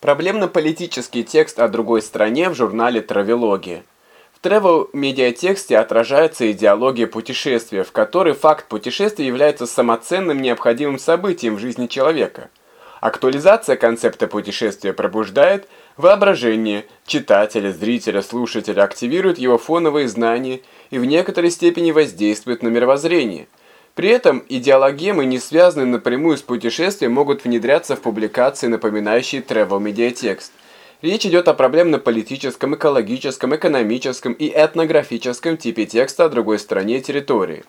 Проблемно-политический текст о другой стране в журнале «Травелогия». В travel-медиатексте отражается идеология путешествия, в которой факт путешествия является самоценным необходимым событием в жизни человека. Актуализация концепта путешествия пробуждает воображение читателя, зрителя, слушателя, активирует его фоновые знания и в некоторой степени воздействует на мировоззрение – при этом идеологемы, не связанные напрямую с путешествием, могут внедряться в публикации, напоминающие travel медиатекст. Речь идет о проблемно-политическом, экологическом, экономическом и этнографическом типе текста о другой стране территории.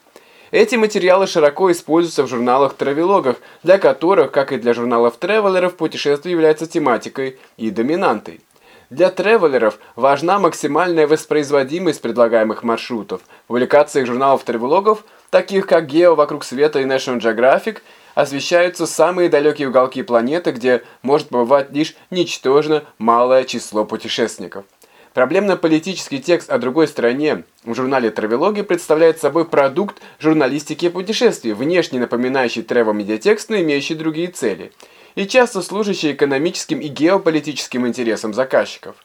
Эти материалы широко используются в журналах-травелогах, для которых, как и для журналов тревелеров, путешествие является тематикой и доминантой. Для тревелеров важна максимальная воспроизводимость предлагаемых маршрутов. В публикациях журналов-тревелогов – таких как Гео вокруг света и National Geographic, освещаются самые далекие уголки планеты, где может побывать лишь ничтожно малое число путешественников. Проблемно-политический текст о другой стране в журнале «Травелоги» представляет собой продукт журналистики путешествий, внешне напоминающий тревел-медиатекст, но имеющий другие цели, и часто служащий экономическим и геополитическим интересам заказчиков.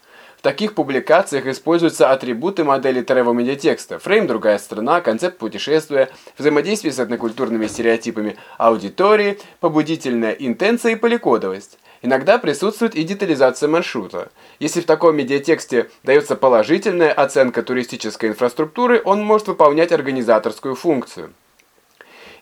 В таких публикациях используются атрибуты модели travel медиатекста, фрейм «Другая страна», концепт путешествия, взаимодействие с этнокультурными стереотипами аудитории, побудительная интенция и поликодовость. Иногда присутствует и детализация маршрута. Если в таком медиатексте дается положительная оценка туристической инфраструктуры, он может выполнять организаторскую функцию.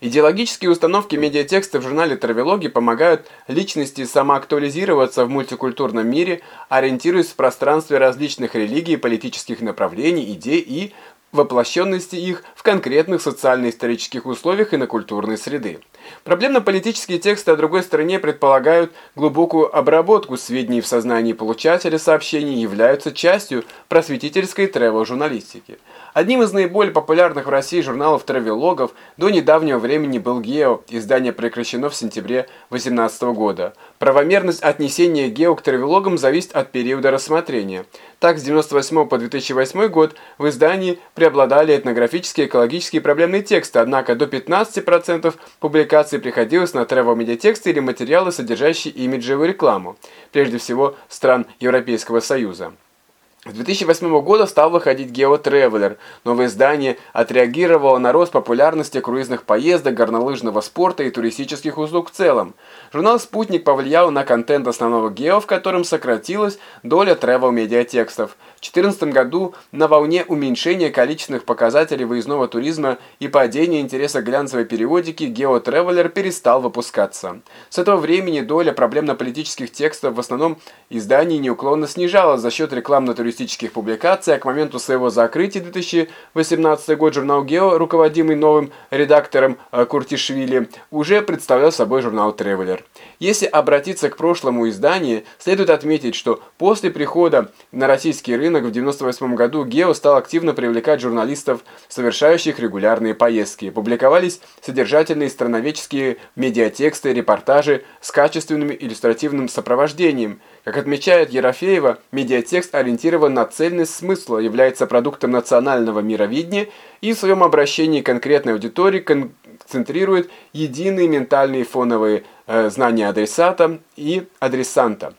Идеологические установки медиатекста в журнале «Травелоги» помогают личности самоактуализироваться в мультикультурном мире, ориентируясь в пространстве различных религий, политических направлений, идей и воплощенности их в конкретных социально-исторических условиях и на культурной среды. Проблемно-политические тексты о другой стороне предполагают глубокую обработку сведений в сознании получателя сообщений являются частью просветительской тревел-журналистики. Одним из наиболее популярных в России журналов тревелогов до недавнего времени был «Гео», издание прекращено в сентябре 2018 года. Правомерность отнесения «Гео» к тревелогам зависит от периода рассмотрения. Так, с 1998 по 2008 год в издании преобладали этнографические, экологические и проблемные тексты, однако до 15% публикаций приходилось на тревел-медиатексты или материалы, содержащие имиджевую рекламу, прежде всего стран Европейского Союза. С 2008 года стал выходить GeoTraveler. Новое издание отреагировало на рост популярности круизных поездок, горнолыжного спорта и туристических услуг в целом. Журнал «Спутник» повлиял на контент основного Гео, в котором сократилась доля travel-медиатекстов. В 2014 году на волне уменьшения количественных показателей выездного туризма и падения интереса глянцевой периодики GeoTraveler перестал выпускаться. С этого времени доля проблемно-политических текстов в основном изданий неуклонно снижалась за счет рекламно-туристических туристических публикаций, а к моменту своего закрытия 2018 год журнал «Гео», руководимый новым редактором э, Куртишвили, уже представлял собой журнал «Тревелер». Если обратиться к прошлому изданию, следует отметить, что после прихода на российский рынок в 1998 году «Гео» стал активно привлекать журналистов, совершающих регулярные поездки. Публиковались содержательные страноведческие медиатексты, репортажи с качественным иллюстративным сопровождением. Как отмечает Ерофеева, медиатекст ориентирован на цельность смысла, является продуктом национального мировидения и в своем обращении к конкретной аудитории концентрирует единые ментальные фоновые э, знания адресата и адресанта.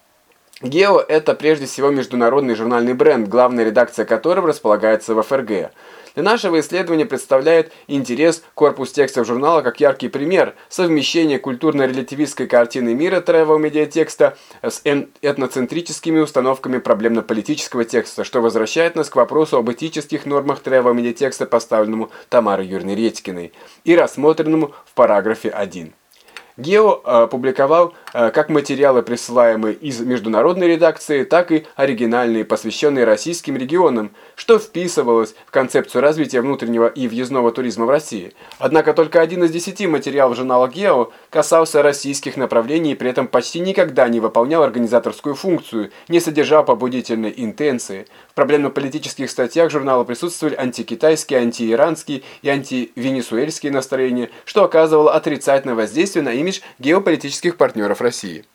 Гео – это прежде всего международный журнальный бренд, главная редакция которого располагается в ФРГ. Для нашего исследования представляет интерес корпус текстов журнала как яркий пример совмещения культурно-релятивистской картины мира travel-медиатекста с этноцентрическими установками проблемно-политического текста, что возвращает нас к вопросу об этических нормах travel-медиатекста, поставленному Тамарой Юрьевной Редькиной и рассмотренному в параграфе 1. Гео э, публиковал э, как материалы, присылаемые из международной редакции, так и оригинальные, посвященные российским регионам, что вписывалось в концепцию развития внутреннего и въездного туризма в России. Однако только один из десяти материалов журнала Гео касался российских направлений и при этом почти никогда не выполнял организаторскую функцию, не содержал побудительной интенции. В проблемно-политических статьях журнала присутствовали антикитайские, антииранские и антивенесуэльские настроения, что оказывало отрицательное воздействие на имидж геополитических партнеров России.